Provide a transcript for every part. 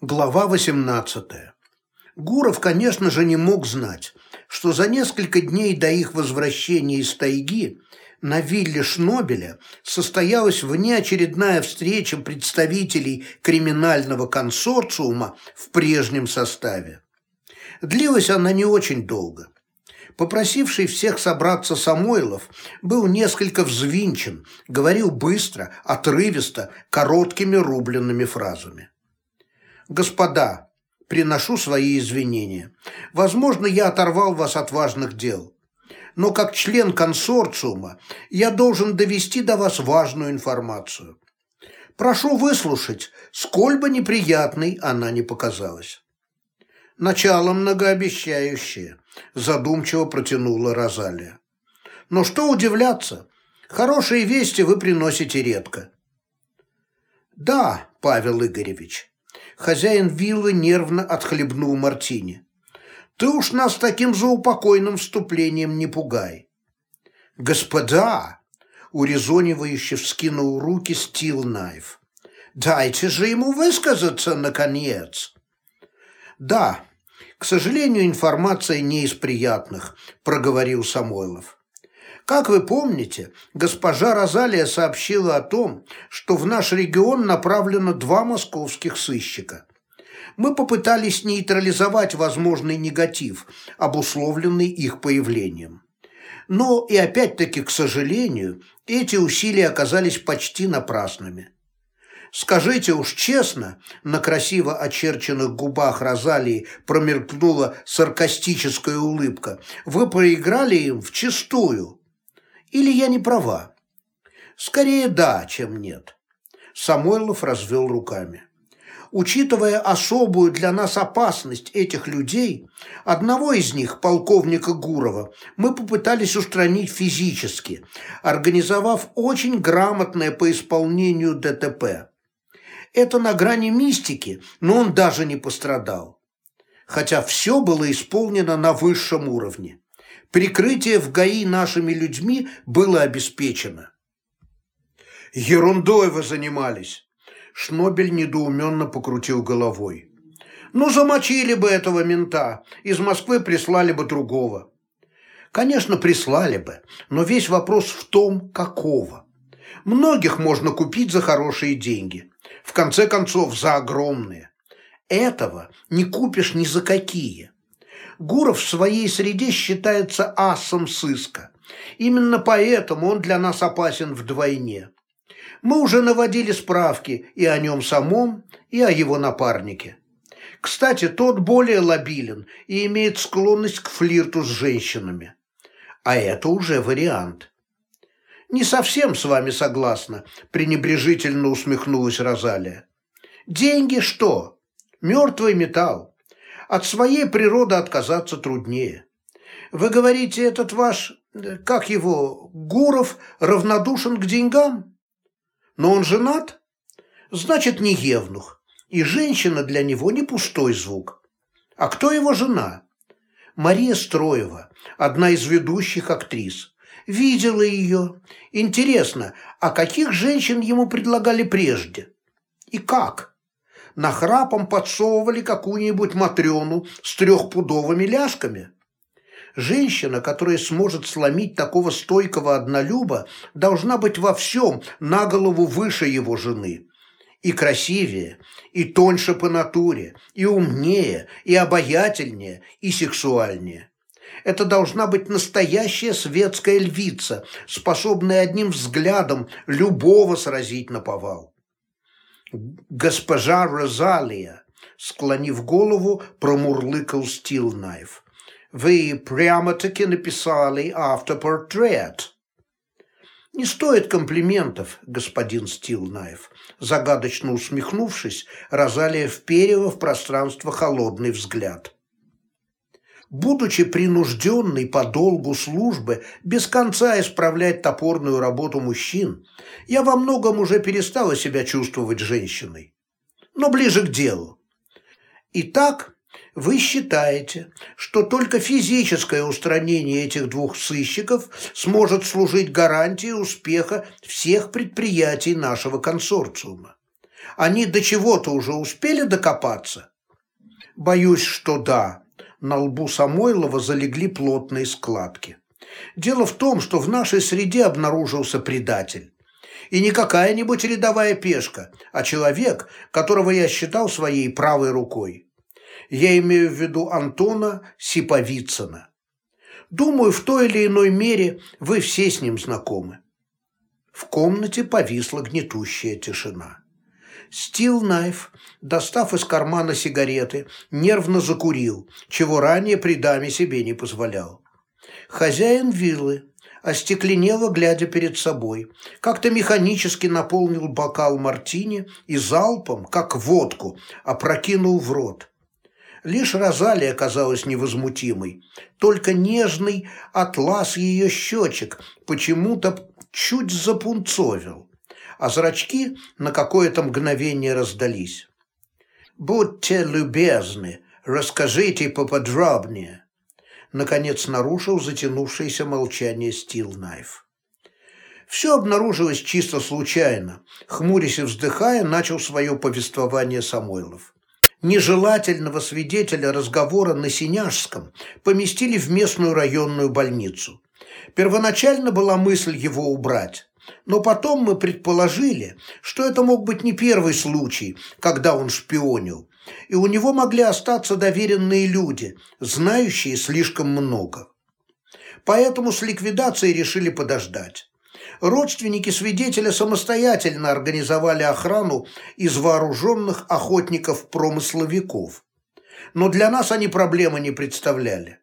Глава 18. Гуров, конечно же, не мог знать, что за несколько дней до их возвращения из тайги на вилле Шнобеля состоялась внеочередная встреча представителей криминального консорциума в прежнем составе. Длилась она не очень долго. Попросивший всех собраться Самойлов был несколько взвинчен, говорил быстро, отрывисто, короткими рубленными фразами. «Господа, приношу свои извинения. Возможно, я оторвал вас от важных дел. Но как член консорциума я должен довести до вас важную информацию. Прошу выслушать, сколь бы неприятной она не показалась». Начало многообещающее, задумчиво протянула Розалия. Но что удивляться, хорошие вести вы приносите редко. Да, Павел Игоревич. Хозяин виллы нервно отхлебнул мартини. Ты уж нас таким заупокойным вступлением не пугай. Господа, урезонивающе вскинул руки Стил Найф. Дайте же ему высказаться, наконец. «Да, к сожалению, информация не из приятных», – проговорил Самойлов. Как вы помните, госпожа Розалия сообщила о том, что в наш регион направлено два московских сыщика. Мы попытались нейтрализовать возможный негатив, обусловленный их появлением. Но и опять-таки, к сожалению, эти усилия оказались почти напрасными. Скажите уж честно, на красиво очерченных губах Розалии промелькнула саркастическая улыбка. Вы проиграли им вчистую. Или я не права? Скорее да, чем нет. Самойлов развел руками. Учитывая особую для нас опасность этих людей, одного из них, полковника Гурова, мы попытались устранить физически, организовав очень грамотное по исполнению ДТП. Это на грани мистики, но он даже не пострадал. Хотя все было исполнено на высшем уровне. Прикрытие в ГАИ нашими людьми было обеспечено. «Ерундой вы занимались!» Шнобель недоуменно покрутил головой. «Ну, замочили бы этого мента, из Москвы прислали бы другого». «Конечно, прислали бы, но весь вопрос в том, какого. Многих можно купить за хорошие деньги в конце концов, за огромные. Этого не купишь ни за какие. Гуров в своей среде считается асом сыска. Именно поэтому он для нас опасен вдвойне. Мы уже наводили справки и о нем самом, и о его напарнике. Кстати, тот более лобилен и имеет склонность к флирту с женщинами. А это уже вариант. «Не совсем с вами согласна», – пренебрежительно усмехнулась Розалия. «Деньги что? Мертвый металл. От своей природы отказаться труднее. Вы говорите, этот ваш, как его, Гуров, равнодушен к деньгам? Но он женат? Значит, не евнух. И женщина для него не пустой звук. А кто его жена? Мария Строева, одна из ведущих актрис видела ее. Интересно, а каких женщин ему предлагали прежде? И как? Нахрапом подсовывали какую-нибудь Матрёну с трехпудовыми ляжками? Женщина, которая сможет сломить такого стойкого однолюба, должна быть во всем на голову выше его жены. И красивее, и тоньше по натуре, и умнее, и обаятельнее, и сексуальнее. Это должна быть настоящая светская львица, способная одним взглядом любого сразить на повал. Госпожа Розалия, склонив голову, промурлыкал Стилнайф. Вы прямо-таки написали автопортрет. Не стоит комплиментов, господин Стилнаев. Загадочно усмехнувшись, Розалия вперила в пространство холодный взгляд будучи принужденной по долгу службы без конца исправлять топорную работу мужчин, я во многом уже перестала себя чувствовать женщиной. Но ближе к делу. Итак, вы считаете, что только физическое устранение этих двух сыщиков сможет служить гарантией успеха всех предприятий нашего консорциума? Они до чего-то уже успели докопаться? Боюсь, что да. На лбу Самойлова залегли плотные складки. Дело в том, что в нашей среде обнаружился предатель. И не какая-нибудь рядовая пешка, а человек, которого я считал своей правой рукой. Я имею в виду Антона Сиповицына. Думаю, в той или иной мере вы все с ним знакомы. В комнате повисла гнетущая тишина. Стил Найф, достав из кармана сигареты, нервно закурил, чего ранее при даме себе не позволял. Хозяин виллы, остекленело, глядя перед собой, как-то механически наполнил бокал мартини и залпом, как водку, опрокинул в рот. Лишь Розалия казалась невозмутимой, только нежный атлас ее щечек почему-то чуть запунцовил, а зрачки на какое-то мгновение раздались. «Будьте любезны, расскажите поподробнее», наконец нарушил затянувшееся молчание Стил Найф. Все обнаружилось чисто случайно. Хмурясь и вздыхая, начал свое повествование Самойлов нежелательного свидетеля разговора на Синяжском поместили в местную районную больницу. Первоначально была мысль его убрать, но потом мы предположили, что это мог быть не первый случай, когда он шпионил, и у него могли остаться доверенные люди, знающие слишком много. Поэтому с ликвидацией решили подождать. Родственники свидетеля самостоятельно организовали охрану из вооруженных охотников-промысловиков. Но для нас они проблемы не представляли.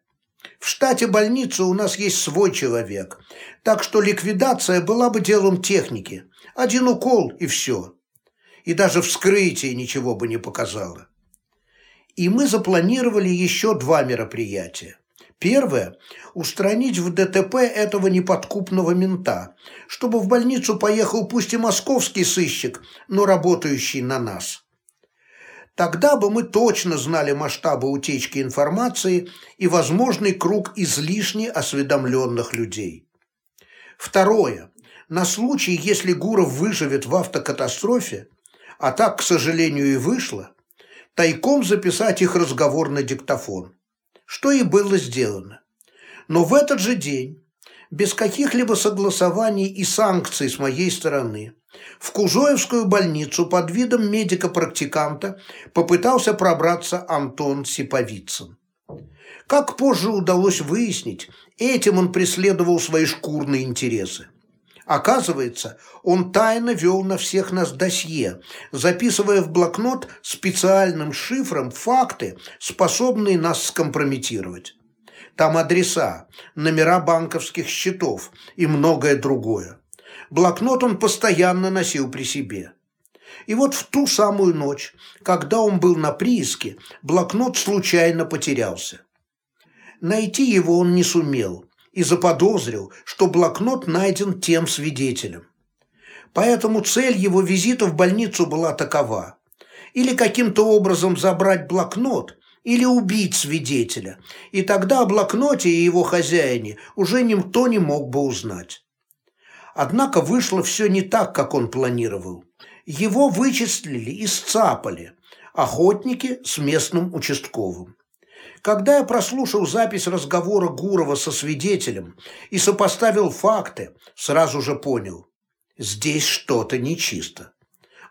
В штате больницы у нас есть свой человек, так что ликвидация была бы делом техники. Один укол и все. И даже вскрытие ничего бы не показало. И мы запланировали еще два мероприятия. Первое – устранить в ДТП этого неподкупного мента, чтобы в больницу поехал пусть и московский сыщик, но работающий на нас. Тогда бы мы точно знали масштабы утечки информации и возможный круг излишне осведомленных людей. Второе. На случай, если Гуров выживет в автокатастрофе, а так, к сожалению, и вышло, тайком записать их разговор на диктофон что и было сделано. Но в этот же день, без каких-либо согласований и санкций с моей стороны, в Кузоевскую больницу под видом медика-практиканта попытался пробраться Антон Сиповицын. Как позже удалось выяснить, этим он преследовал свои шкурные интересы. Оказывается, он тайно вел на всех нас досье, записывая в блокнот специальным шифром факты, способные нас скомпрометировать. Там адреса, номера банковских счетов и многое другое. Блокнот он постоянно носил при себе. И вот в ту самую ночь, когда он был на прииске, блокнот случайно потерялся. Найти его он не сумел – и заподозрил, что блокнот найден тем свидетелем. Поэтому цель его визита в больницу была такова. Или каким-то образом забрать блокнот, или убить свидетеля, и тогда о блокноте и его хозяине уже никто не мог бы узнать. Однако вышло все не так, как он планировал. Его вычислили и сцапали охотники с местным участковым. Когда я прослушал запись разговора Гурова со свидетелем и сопоставил факты, сразу же понял – здесь что-то нечисто.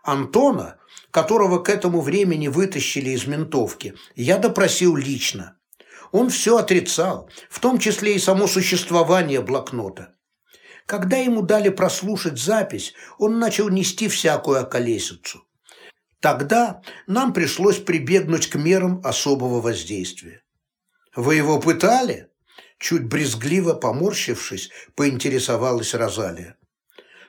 Антона, которого к этому времени вытащили из ментовки, я допросил лично. Он все отрицал, в том числе и само существование блокнота. Когда ему дали прослушать запись, он начал нести всякую околесицу. Тогда нам пришлось прибегнуть к мерам особого воздействия. «Вы его пытали?» Чуть брезгливо поморщившись, поинтересовалась Розалия.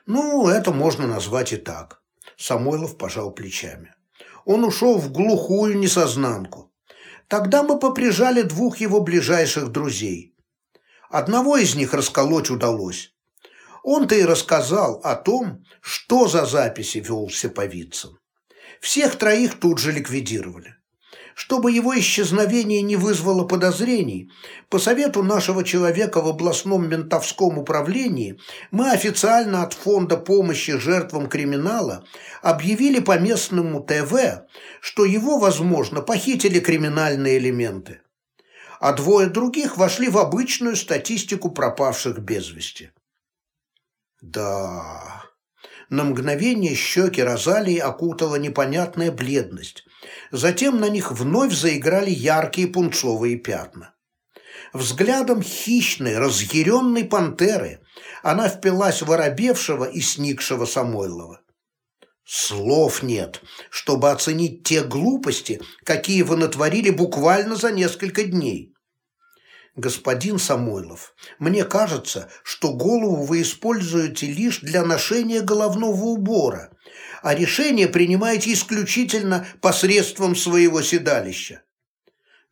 «Ну, это можно назвать и так». Самойлов пожал плечами. Он ушел в глухую несознанку. Тогда мы поприжали двух его ближайших друзей. Одного из них расколоть удалось. Он-то и рассказал о том, что за записи вел Сеповицын. Всех троих тут же ликвидировали. Чтобы его исчезновение не вызвало подозрений, по совету нашего человека в областном ментовском управлении мы официально от Фонда помощи жертвам криминала объявили по местному ТВ, что его, возможно, похитили криминальные элементы. А двое других вошли в обычную статистику пропавших без вести. Да, на мгновение щеки Розалии окутала непонятная бледность. Затем на них вновь заиграли яркие пунцовые пятна. Взглядом хищной, разъяренной пантеры она впилась в оробевшего и сникшего Самойлова. Слов нет, чтобы оценить те глупости, какие вы натворили буквально за несколько дней господин Самойлов, мне кажется, что голову вы используете лишь для ношения головного убора, а решение принимаете исключительно посредством своего седалища.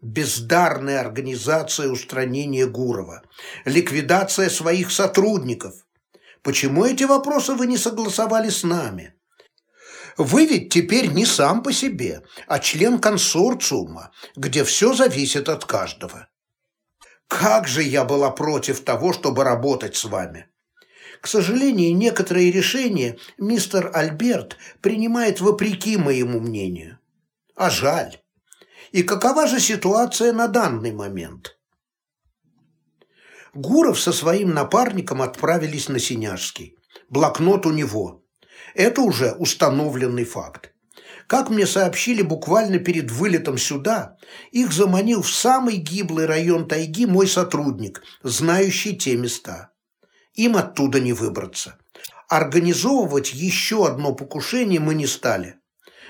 Бездарная организация устранения Гурова, ликвидация своих сотрудников. Почему эти вопросы вы не согласовали с нами? Вы ведь теперь не сам по себе, а член консорциума, где все зависит от каждого. Как же я была против того, чтобы работать с вами. К сожалению, некоторые решения мистер Альберт принимает вопреки моему мнению. А жаль. И какова же ситуация на данный момент? Гуров со своим напарником отправились на Синяжский. Блокнот у него. Это уже установленный факт. Как мне сообщили буквально перед вылетом сюда, их заманил в самый гиблый район тайги мой сотрудник, знающий те места. Им оттуда не выбраться. Организовывать еще одно покушение мы не стали.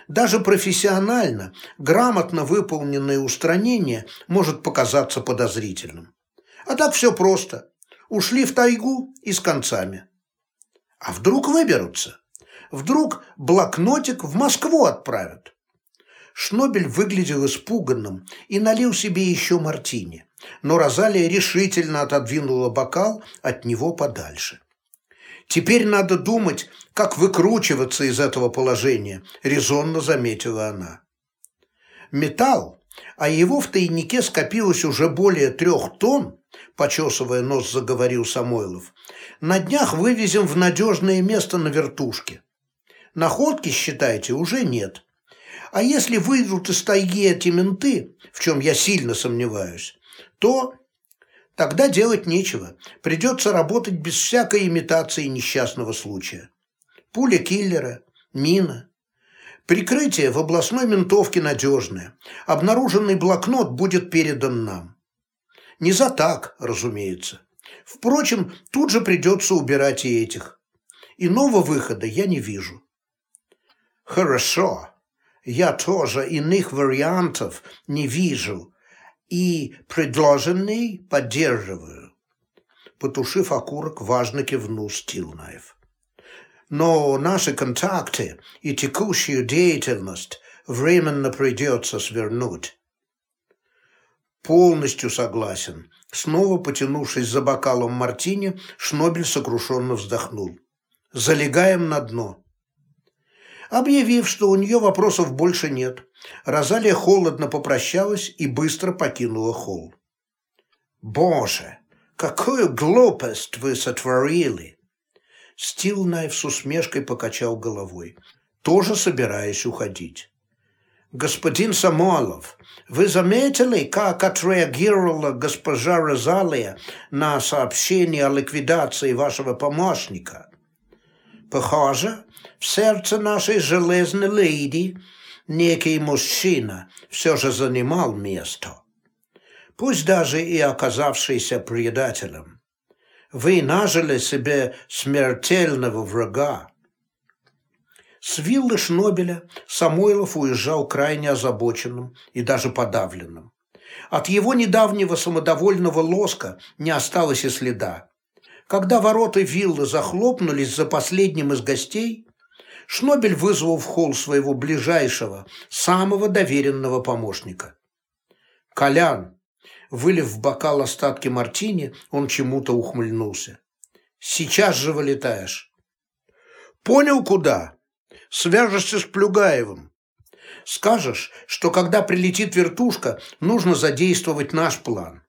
Даже профессионально, грамотно выполненное устранение может показаться подозрительным. А так все просто. Ушли в тайгу и с концами. А вдруг выберутся? Вдруг блокнотик в Москву отправят. Шнобель выглядел испуганным и налил себе еще мартини, но Розалия решительно отодвинула бокал от него подальше. «Теперь надо думать, как выкручиваться из этого положения», – резонно заметила она. Металл, а его в тайнике скопилось уже более трех тонн, почесывая нос, заговорил Самойлов, на днях вывезем в надежное место на вертушке. Находки, считайте, уже нет. А если выйдут из тайги эти менты, в чем я сильно сомневаюсь, то тогда делать нечего. Придется работать без всякой имитации несчастного случая. Пуля киллера, мина. Прикрытие в областной ментовке надежное. Обнаруженный блокнот будет передан нам. Не за так, разумеется. Впрочем, тут же придется убирать и этих. Иного выхода я не вижу. Хорошо. Я тоже иных вариантов не вижу и предложенный поддерживаю. Потушив окурок, важно кивнул Стилнаев. Но наши контакты и текущую деятельность временно придется свернуть. Полностью согласен. Снова потянувшись за бокалом мартини, Шнобель сокрушенно вздохнул. Залегаем на дно. Объявив, что у нее вопросов больше нет, Розалия холодно попрощалась и быстро покинула холл. «Боже, какую глупость вы сотворили!» Стилнайв с усмешкой покачал головой, тоже собираясь уходить. «Господин Самойлов, вы заметили, как отреагировала госпожа Розалия на сообщение о ликвидации вашего помощника?» Похоже, в сердце нашей железной леди некий мужчина все же занимал место. Пусть даже и оказавшийся предателем. Вы нажили себе смертельного врага. С виллы Шнобеля Самойлов уезжал крайне озабоченным и даже подавленным. От его недавнего самодовольного лоска не осталось и следа. Когда ворота виллы захлопнулись за последним из гостей, Шнобель вызвал в холл своего ближайшего, самого доверенного помощника. «Колян!» Вылив в бокал остатки мартини, он чему-то ухмыльнулся. «Сейчас же вылетаешь». «Понял, куда? Свяжешься с Плюгаевым. Скажешь, что когда прилетит вертушка, нужно задействовать наш план.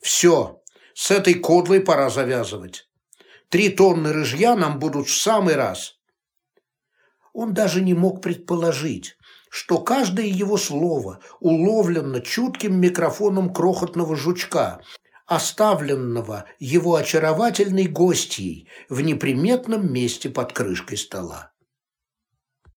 Все, с этой кодлой пора завязывать. Три тонны рыжья нам будут в самый раз. Он даже не мог предположить, что каждое его слово уловлено чутким микрофоном крохотного жучка, оставленного его очаровательной гостьей в неприметном месте под крышкой стола.